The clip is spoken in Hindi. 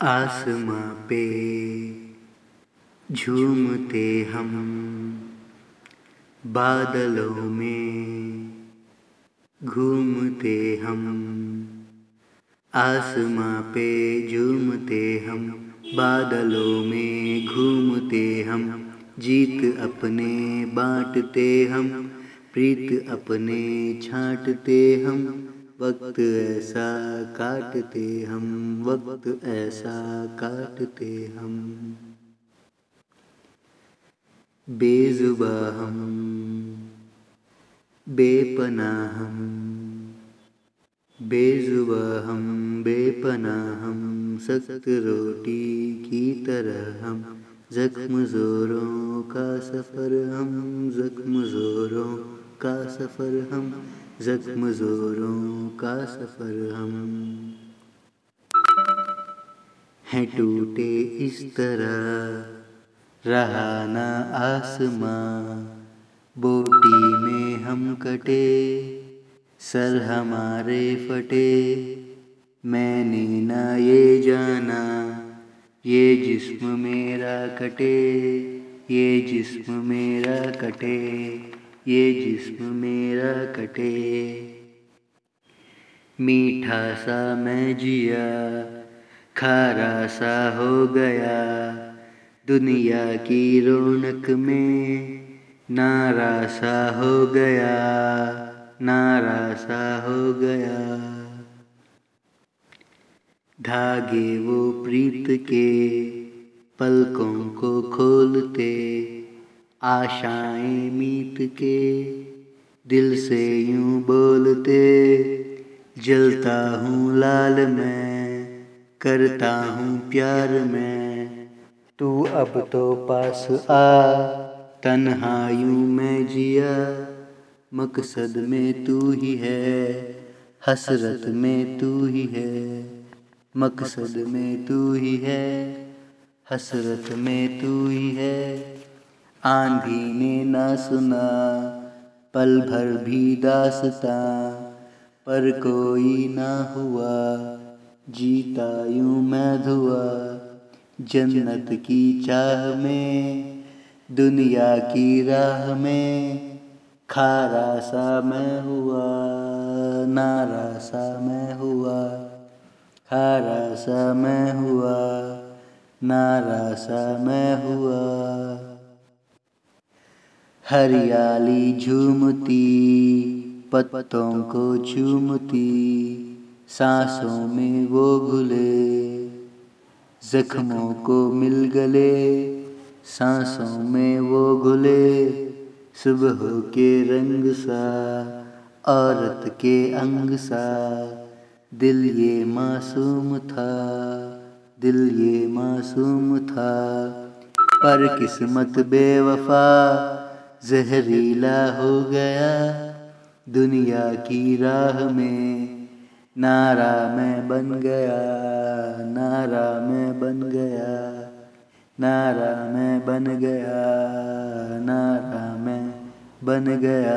आसमां पे झूमते हम बादलों में घूमते हम आसमां पे झूमते हम बादलों में घूमते हम जीत अपने बांटते हम, प्रीत अपने छांटते हम। वक्त ऐसा काटते हम, वक्त ऐसा काटते हम। बेजुबा हम, बेपना हम, बेजुबा हम, बेपना हम सख्त रोटी की तरह हम, जख्म जोरों का सफ़र हम, जख्म जोरों का सफ़र हम, जख्म जोरों का सफ़र हम। हैं टूटे इस तरह, रहा न आसमां, बोटी में हम कटे, सर हमारे फटे। मैंने ना ये जाना, ये जिस्म मेरा कटे, ये जिस्म मेरा कटे। ये जिस्म मेरा कटे। मीठा सा मैं जिया, खारा सा हो गया। दुनिया की रौनक में नारा सा हो गया, नारा सा हो गया। धागे वो प्रीत के पलकों को खोलते आशाएँ मीत के दिल से यूँ बोलते, जलता हूँ लाल मैं, करता हूँ प्यार मैं। तू अब तो पास आ, तन्हा यूँ मैं जिया, मकसद में तू ही है, हसरत में तू ही है, मकसद में तू ही है, हसरत में तू ही है। आंधी ने ना सुना, पल भर भी दासता, पर कोई ना हुआ, जीता यूँ मैं धुआ। जन्नत की चाह में, दुनिया की राह में, खारा सा मैं हुआ, नारा सा मैं हुआ, खारा सा मैं हुआ, नारा सा मैं हुआ। हरियाली झूमती, पत्तों को चूमती, सांसों में वो घुले, जख्मों को मिल गले, सांसों में वो घुले, सुबह के रंग सा, औरत के अंग सा, दिल ये मासूम था, दिल ये मासूम था पर किस्मत बेवफा जहरीला हो गया दुनिया की राह में। नारा मैं बन गया, नारा मैं बन गया, नारा मैं बन गया, नारा मैं बन गया।